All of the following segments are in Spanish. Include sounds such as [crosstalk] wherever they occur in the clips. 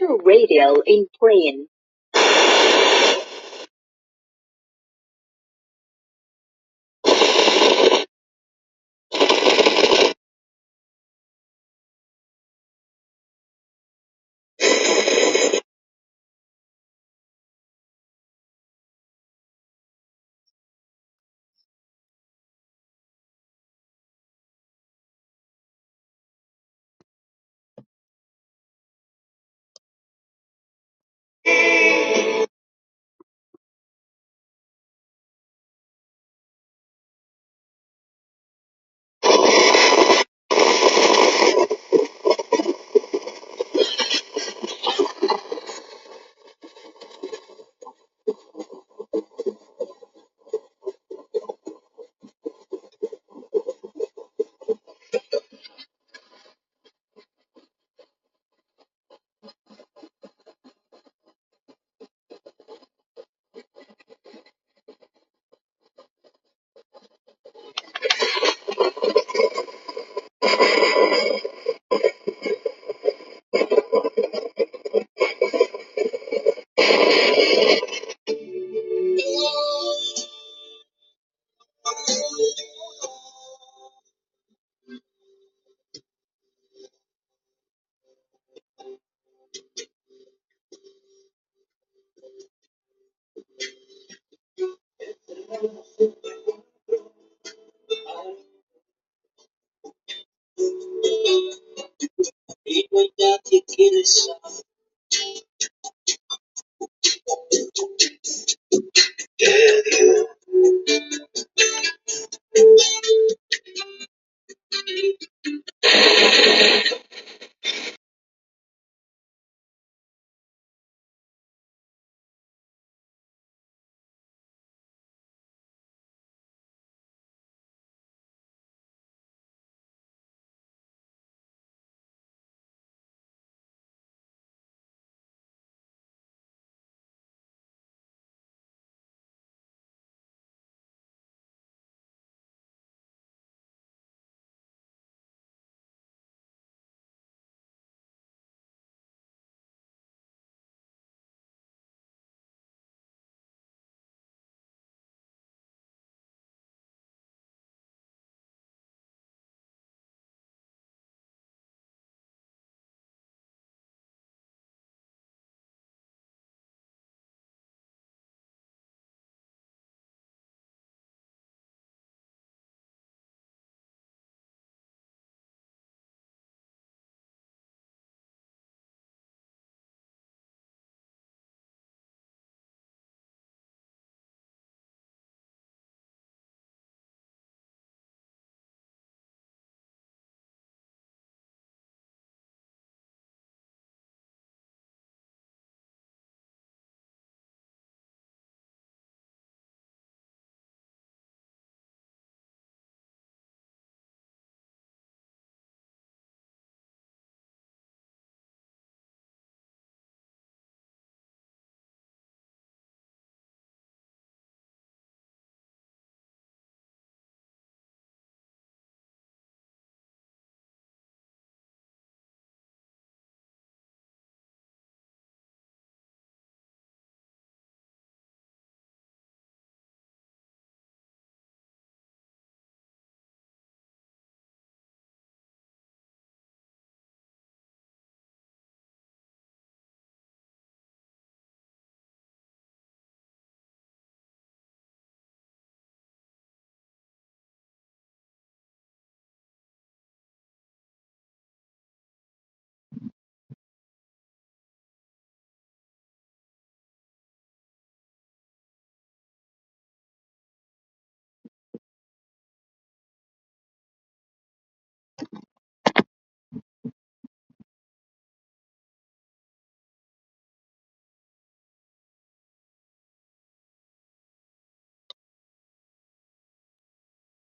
to radio in Plain.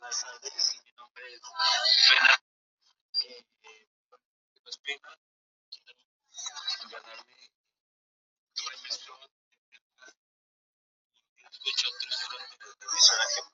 buenas tardes. Mi nombre es Fernando. Eh, eh, pues, primero, quiero ganarme el premio Strong. Escucho tres horas de televisora que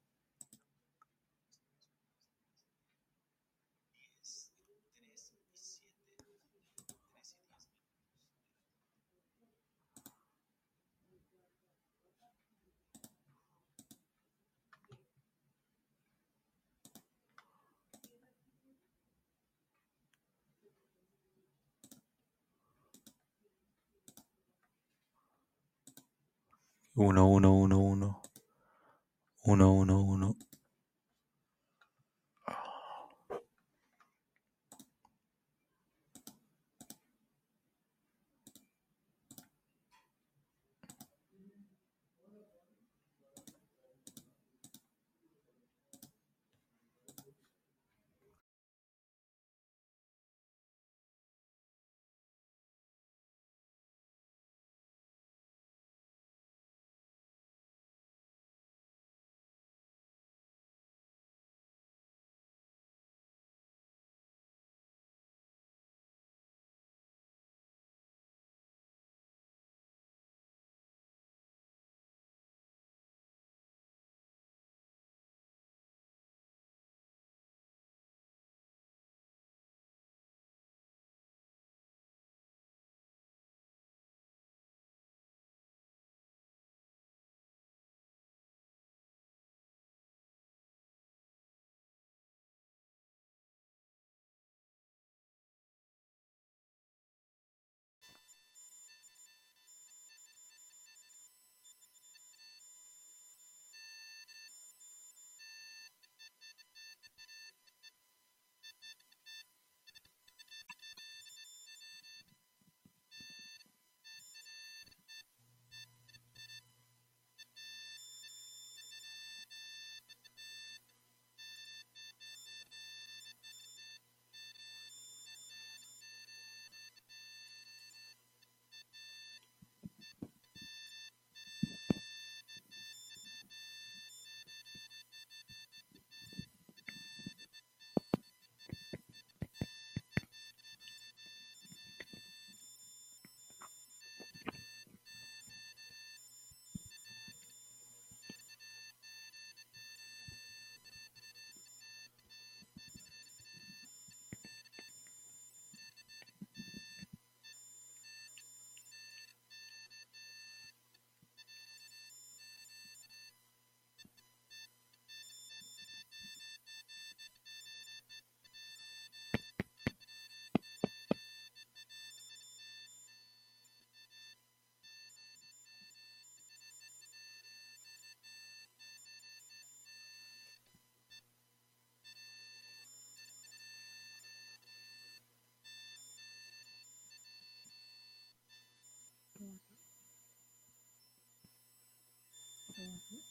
Uno, uno, uno, uno. Uno, uno, uno. Mm-hmm.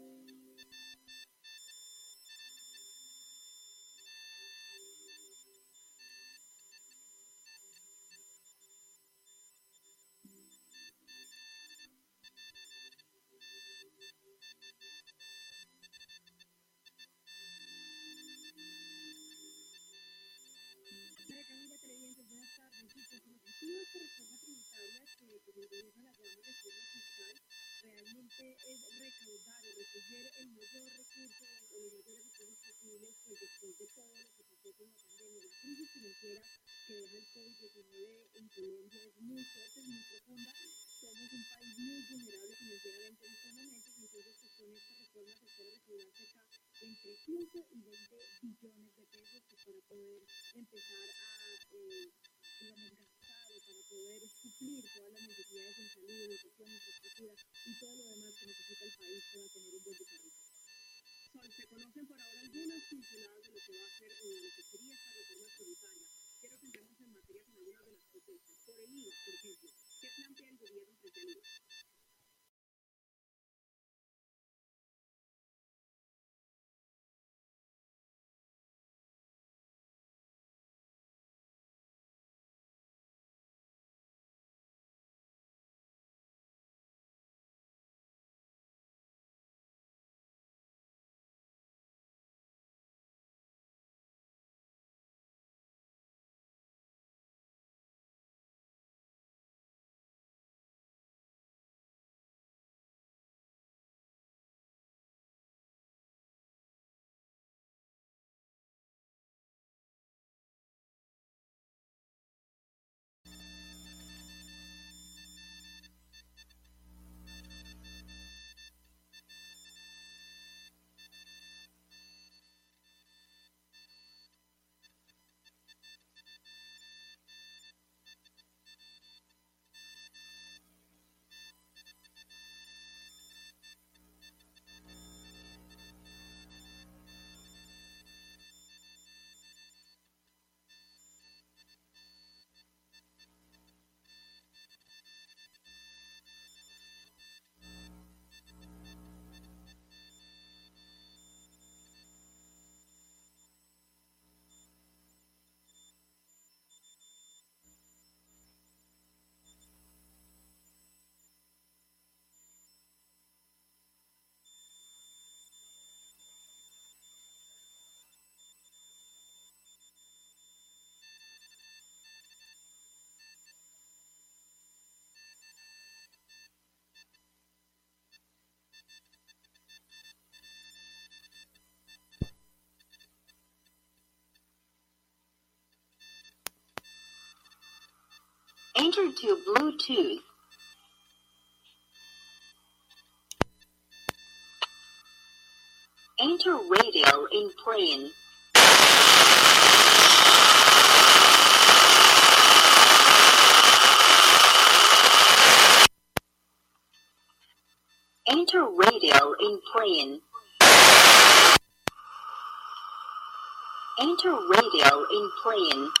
importante es recaudar o recoger el mayor recurso o los mayores recursos posibles pues después de todo lo que pasó con la pandemia. La crisis financiera que deja el COVID-19 en Colombia es muy fuerte, muy profunda. Somos un país muy vulnerable financieramente en estos momentos, entonces pues, con esta reforma se espera recaudar cerca de entre 15 y 20 billones de pesos pues, para poder empezar a, eh, digamos, gastar para poder cumplir todas las necesidades en salud, educación, infraestructura y todo lo demás que necesita el país para tener un buen desarrollo. Sol, se conocen por ahora algunas pinceladas de lo que va a ser o de lo que sería esta reforma tributaria. Quiero que entremos en materia con algunas de las propuestas. Por el IVA, por ejemplo, ¿qué plantea el gobierno frente al IVA? Enter to Bluetooth. Enter radio in plane. Enter radio in plane. Enter radio in plane.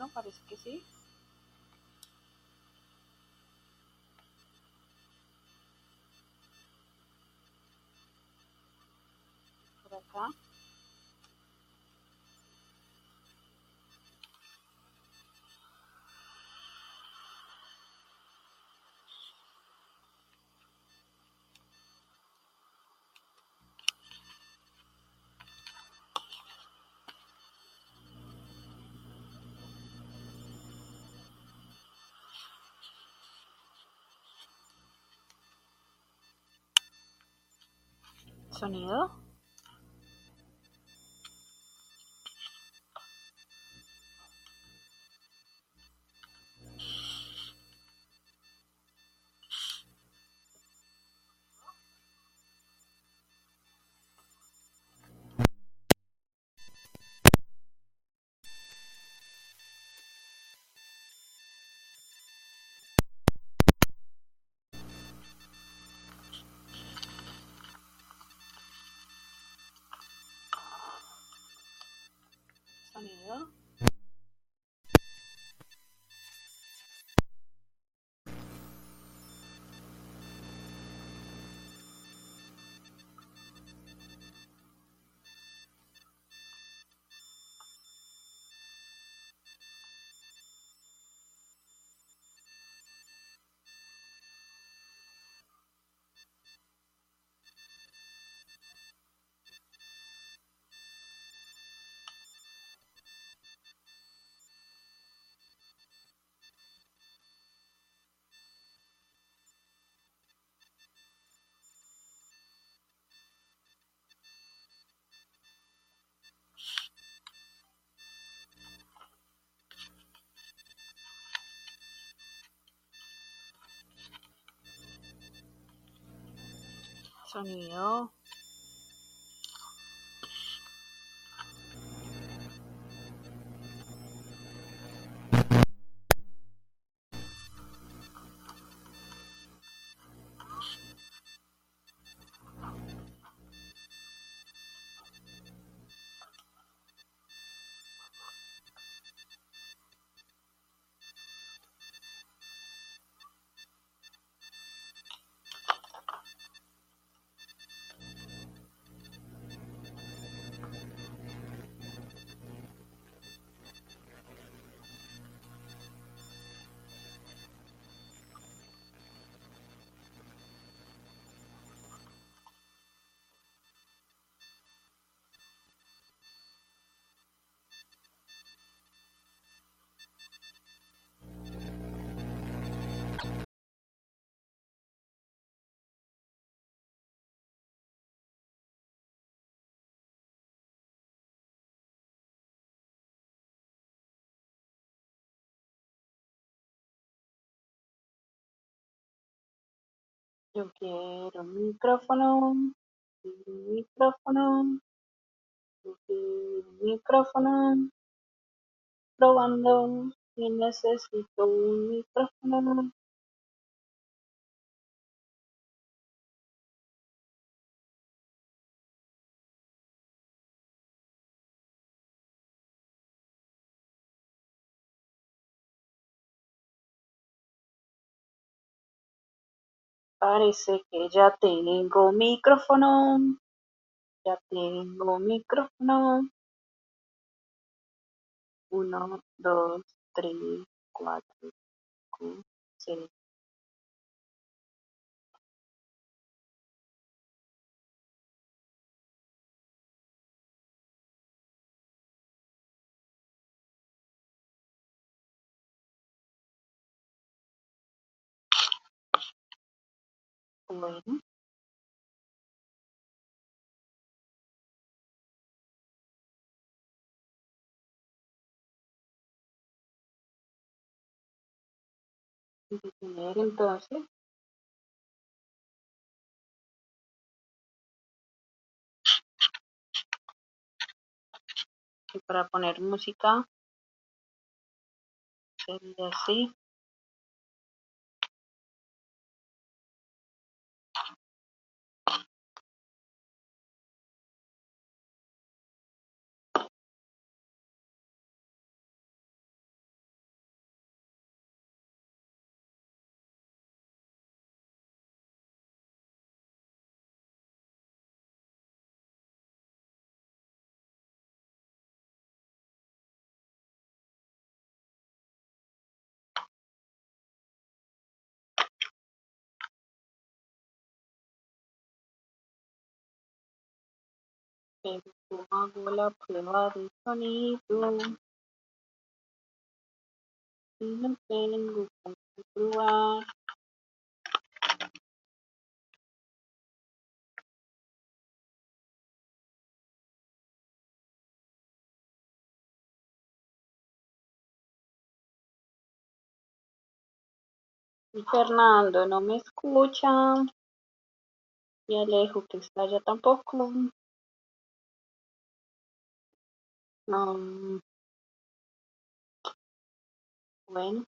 Micrófono? Parece que sí. Por acá. Sonido. 하네요. Sonido. Sonido. Yo quiero un micrófono. Un micrófono. Un micrófono. Probando. Y necesito un micrófono. Parece que ya tengo micrófono. Ya tengo micrófono. Uno, dos, tres, cuatro, cinco, seis. Bueno, detener entonces. Y para poner música sería así. Pero hago la prueba de sonido y no tengo probar. Y Fernando no me escucha. Y Alejo que está allá tampoco. No. Bueno,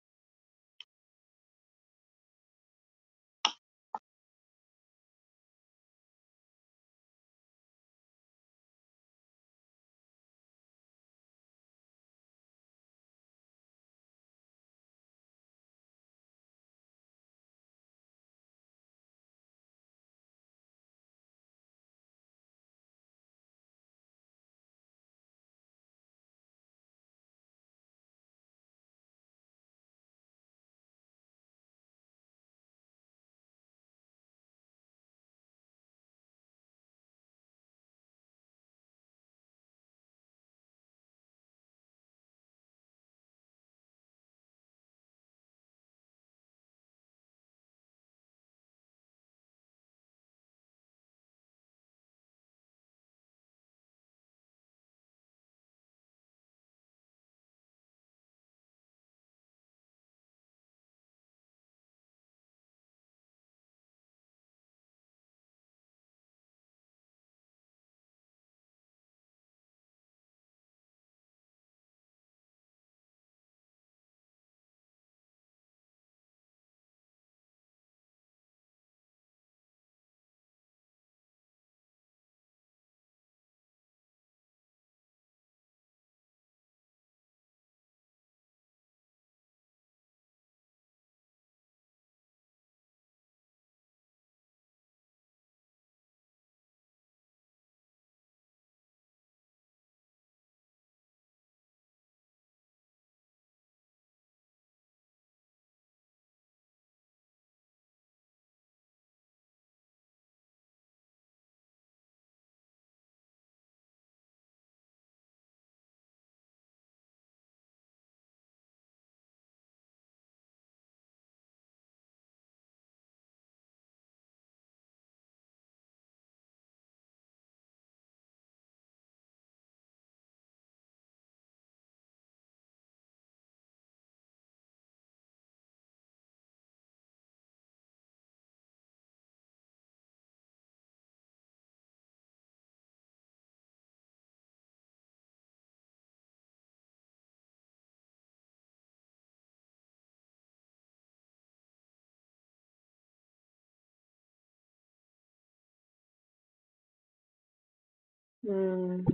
Mm.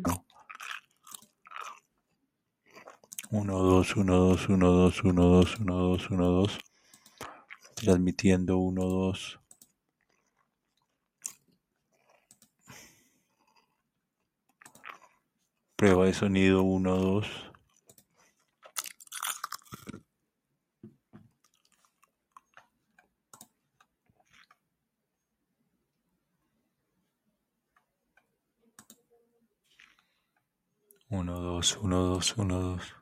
Uno, dos, uno, dos, uno, dos, uno, dos, uno, dos, uno, dos. Transmitiendo uno, dos. Prueba de sonido uno, dos. Uno, dos, uno, dos. ese cañito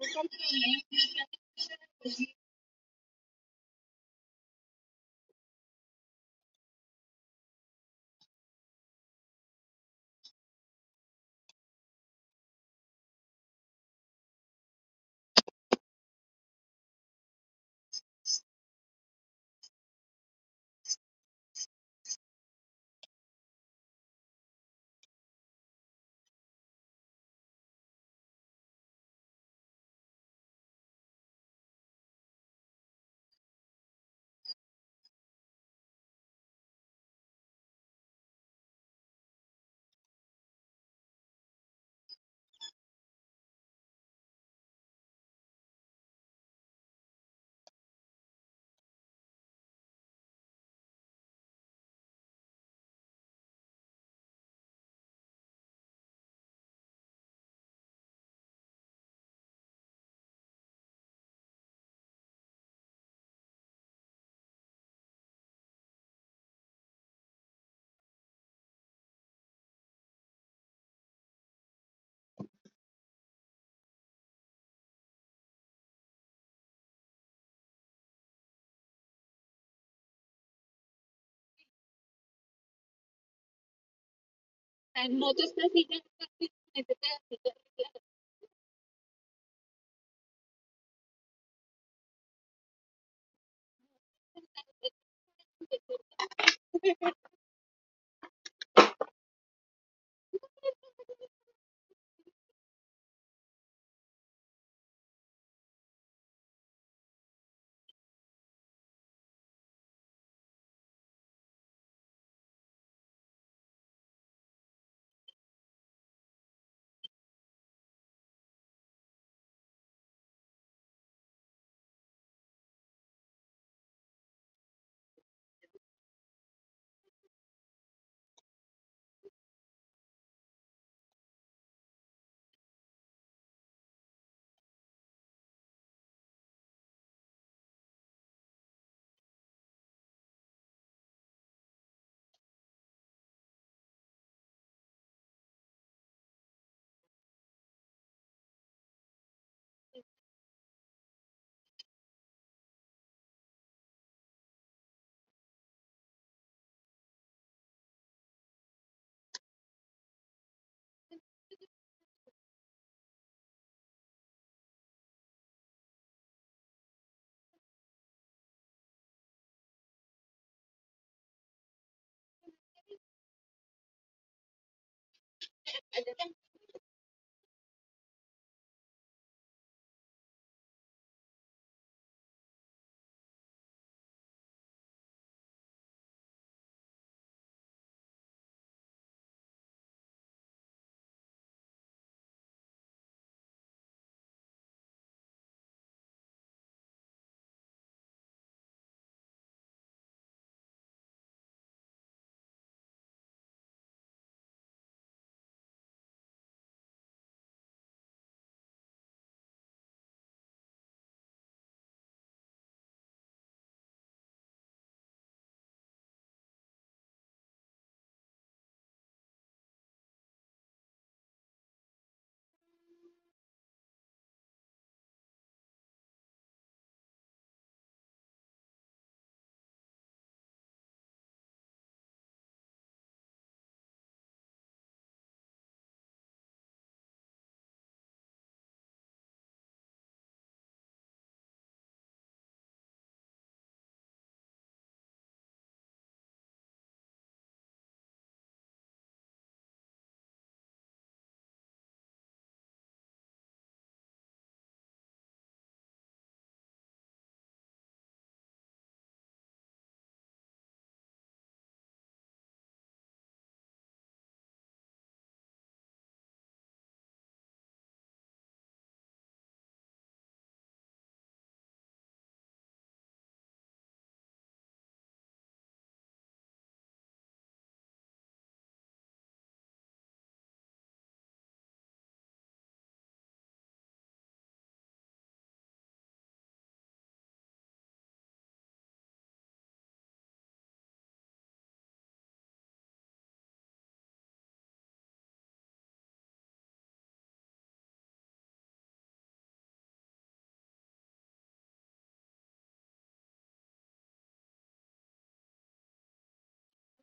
O complemento de cada pedagogia no te estás diciendo que te Kiswahili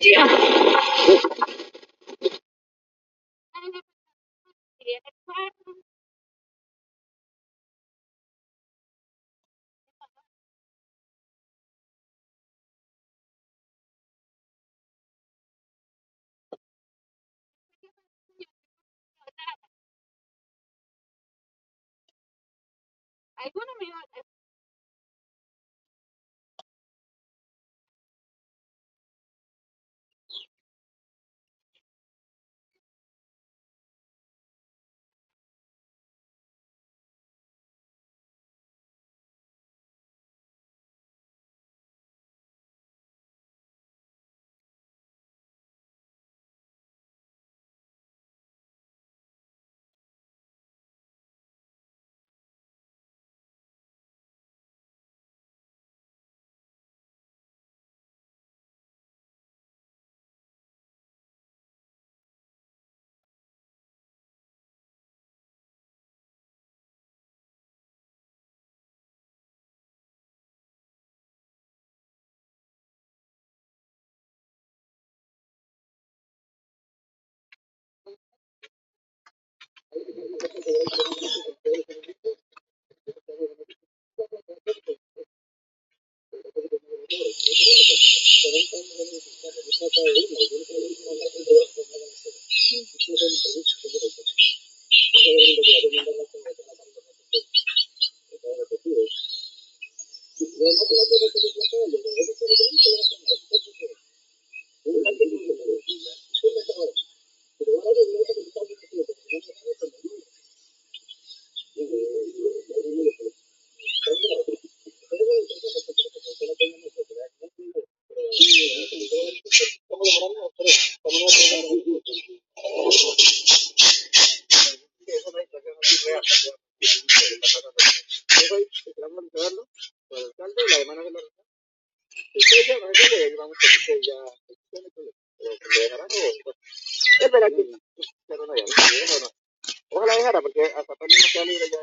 Yeah. I gonna be Gracias. No. Ojalá porque papel no queda libre ya.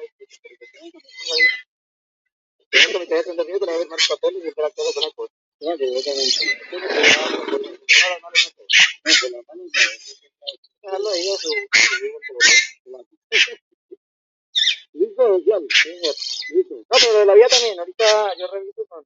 Minutos, más y todo con la cosa. No, yo también. [laughs] No, pero de la vía también. Ahorita yo reviso con.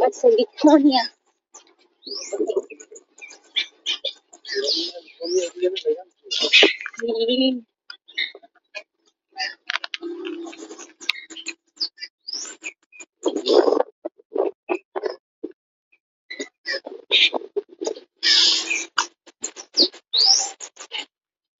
La siliconia. Sí.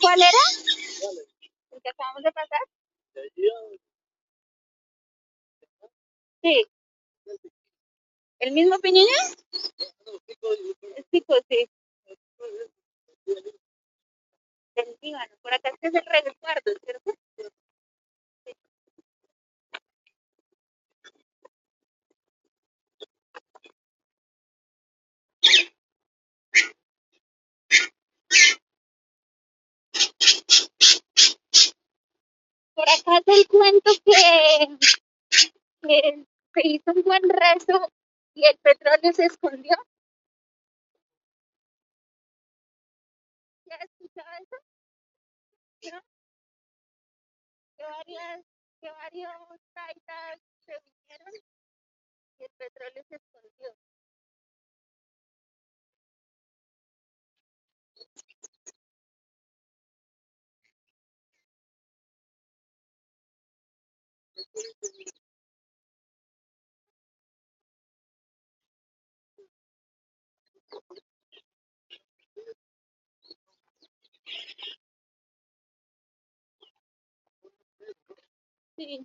cuál era? ¿El que acabamos de pasar? Sí. ¿El mismo Piñeña? El pico, sí. El Líbano. Por acá este es el resguardo, ¿cierto? Por acá es el cuento que, que se hizo un buen rezo y el petróleo se escondió. ¿Ya has escuchado eso? Que varias, que varios taitas se vinieron y el petróleo se escondió. Sí.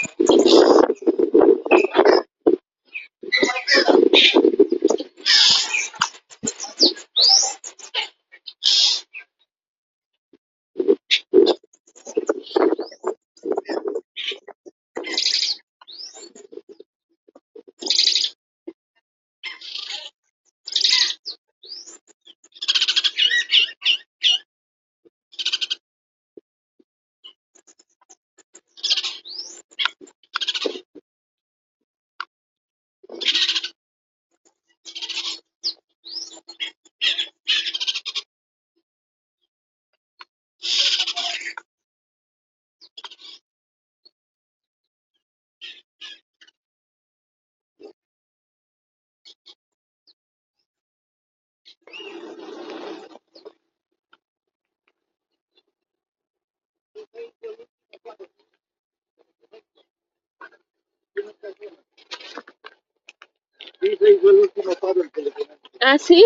¿Ah, sí?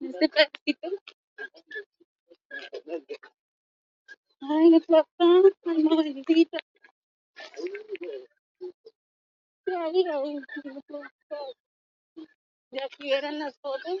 Este pedacito. Ay, papá. Ay, ay, De aquí eran las fotos.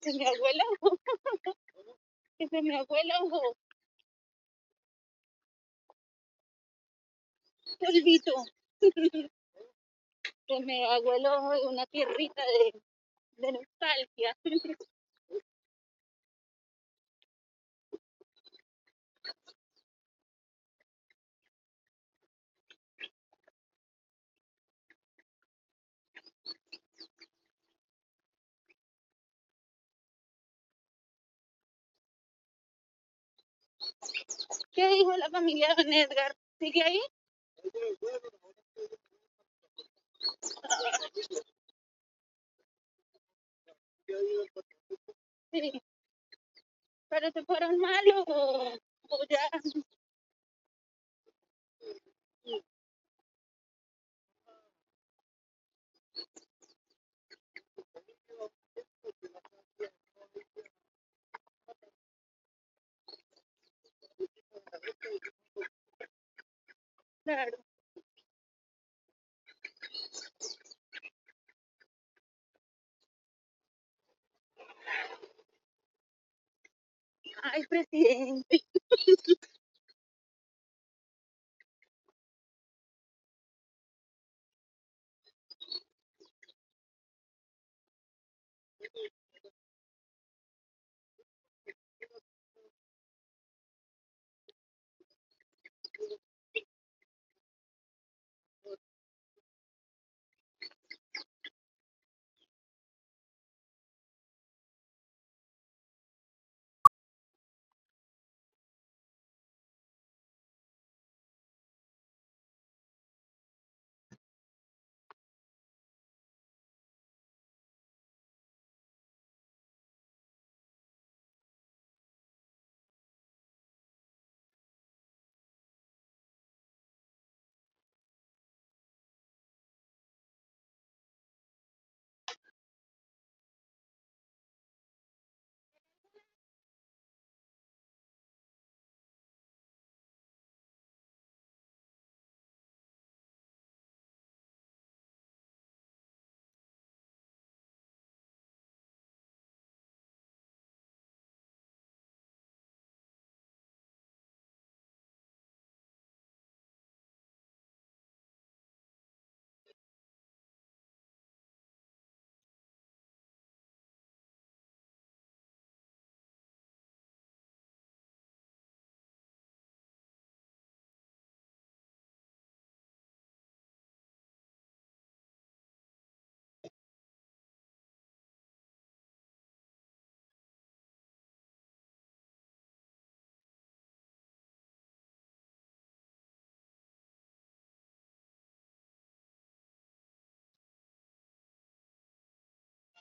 Se me ahogó el ojo. Que ahogó el ojo. Polvito. Se me de una tierrita de nostalgia. ¿Qué dijo la familia de Edgar? ¿Sigue ahí? Sí. Pero se fueron malos o, o ya Claro. Ay, presidente. [laughs]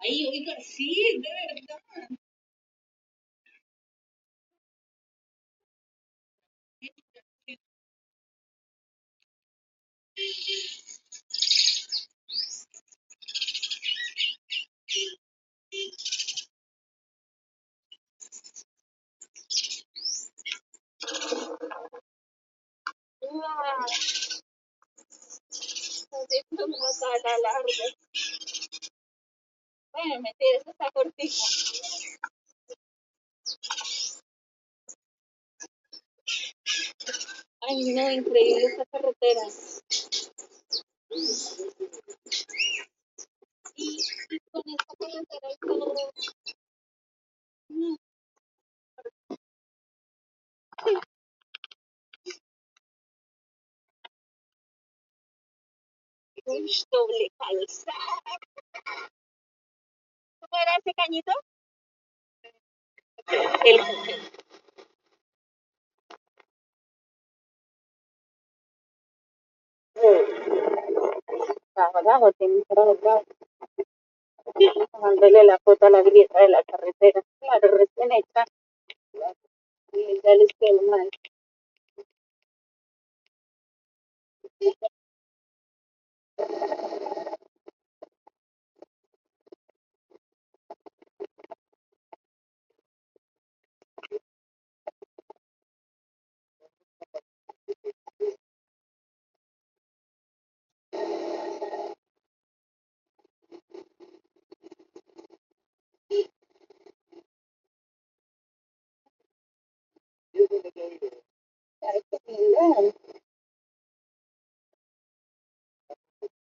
Ay, oiga, sí, de verdad. Así como está la larga. Bueno, mentira, eso está cortito. Ay, no, increíble esta carretera. Y, y con esta carretera uy, doble calzada. ¿Cómo era ese cañito? El tiene que estar Mándale la foto a la grieta de la carretera. Claro, recién hecha. Y ya les quedó mal. Ay, qué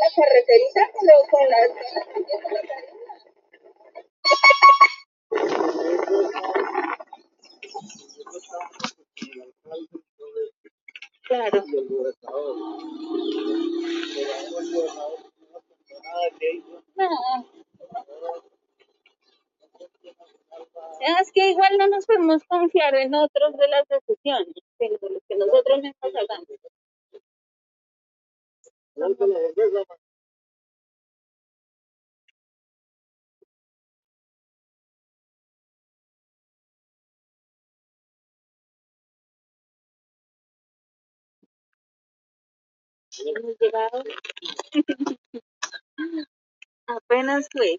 la carreterita pero con la claro. No. Es que igual no nos podemos confiar en otros de las decisiones de lo que nosotros mismos hagamos apenas fue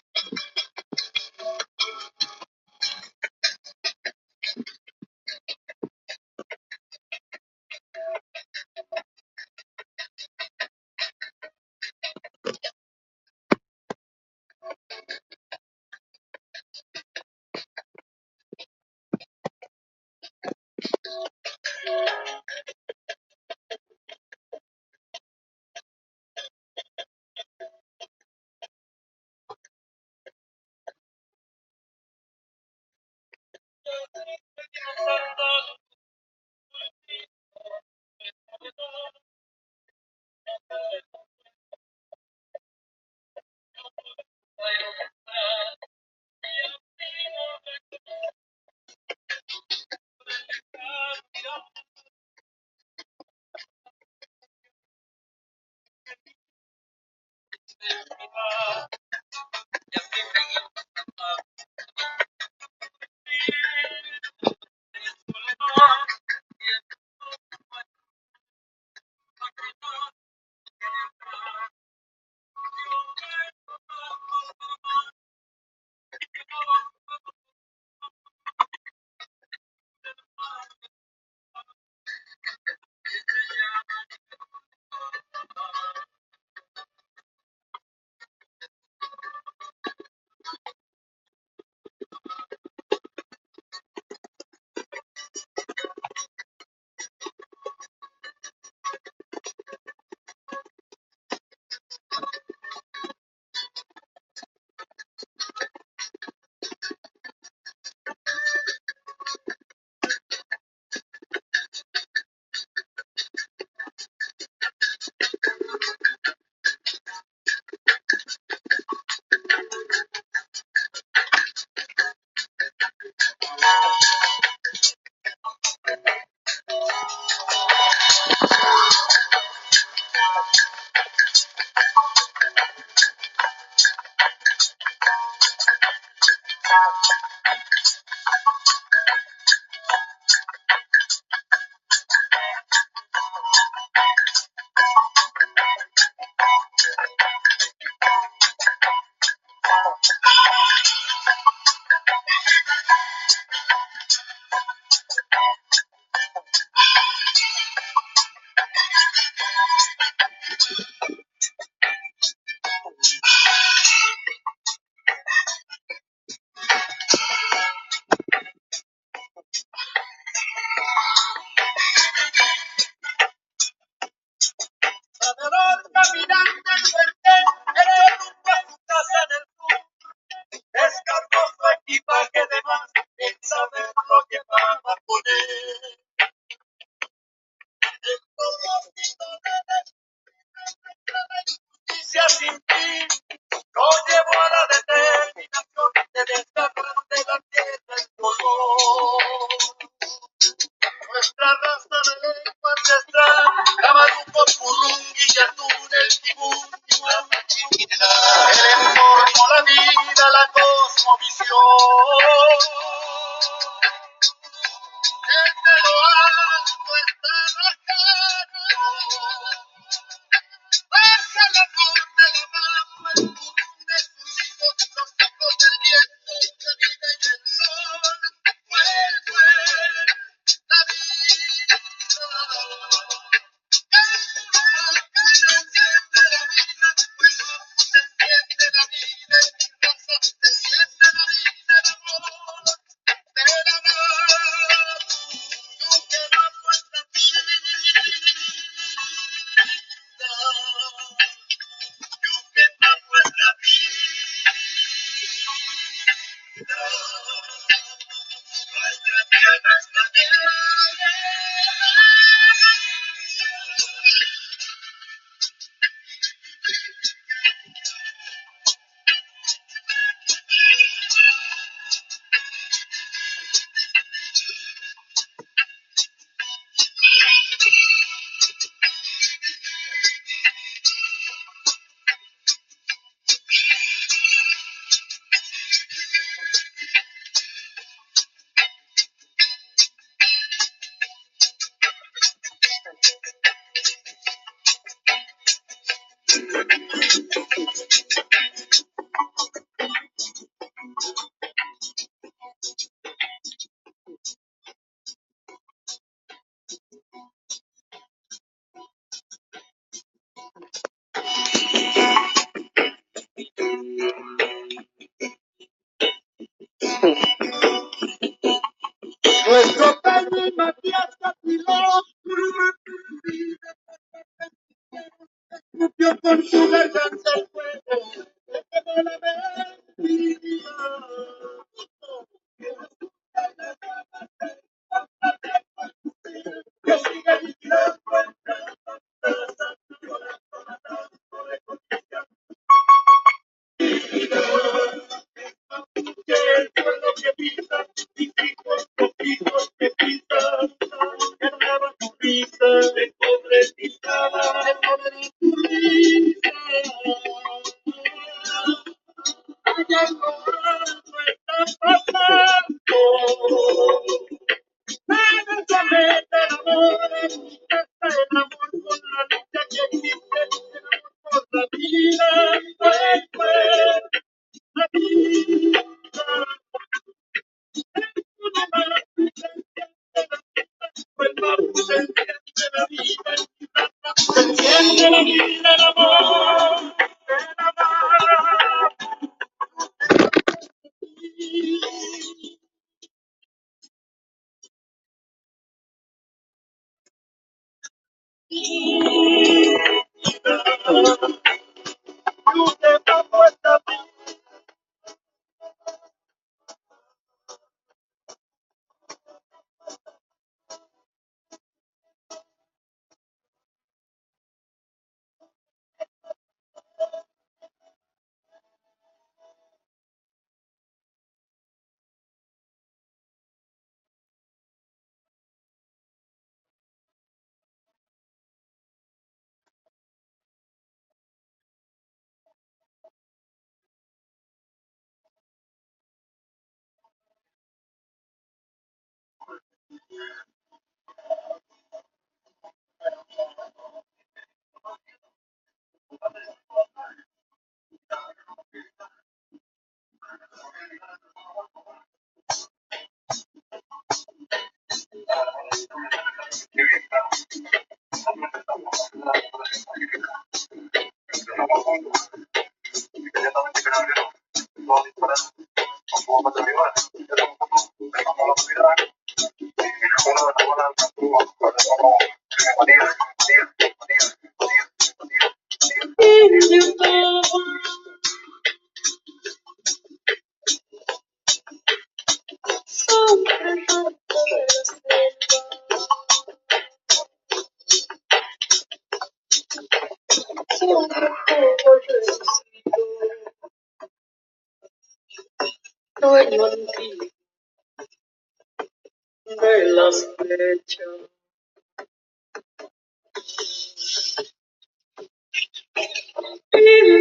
Esta obra es una de las más populares de Mozart.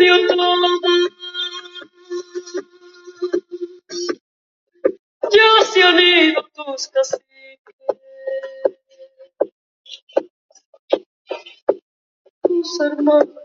cambió todo. Ya se han ido tus casillas. Tus hermanos.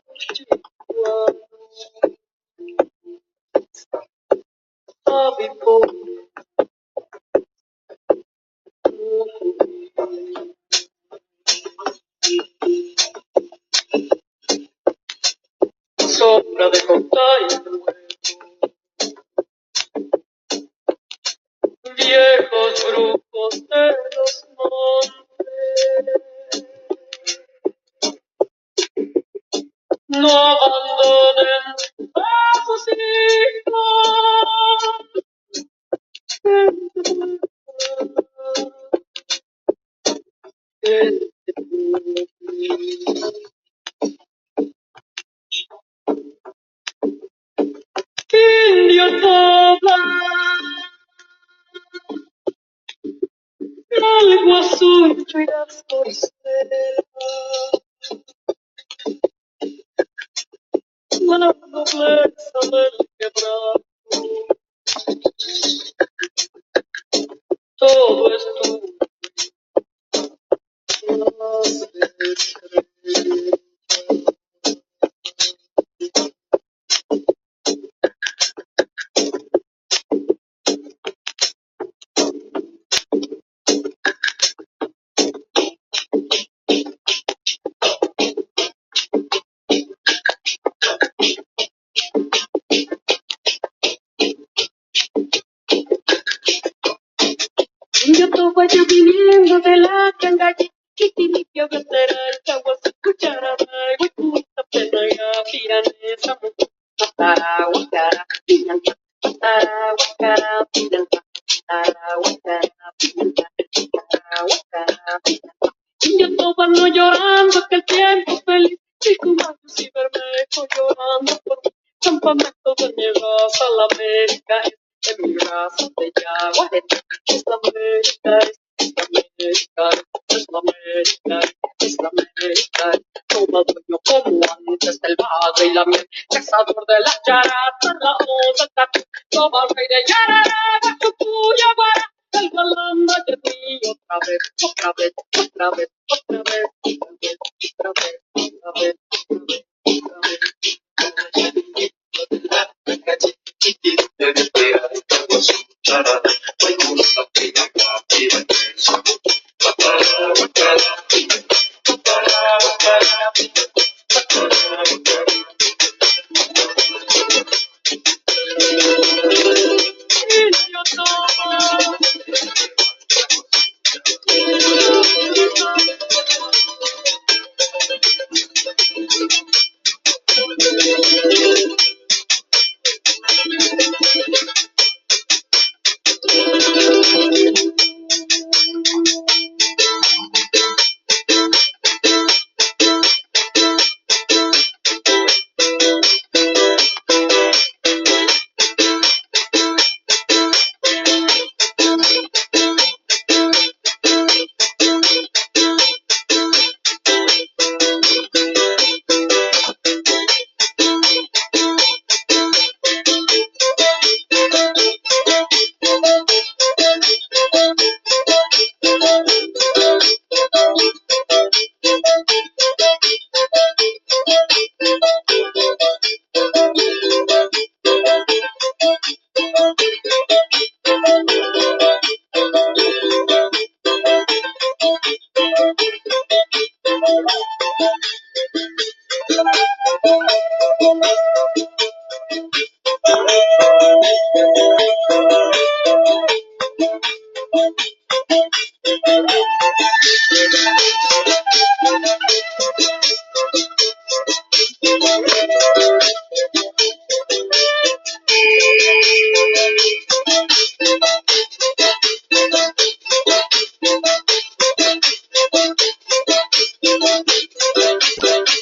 Como hasta el padre y la miel, cazador de las yaras.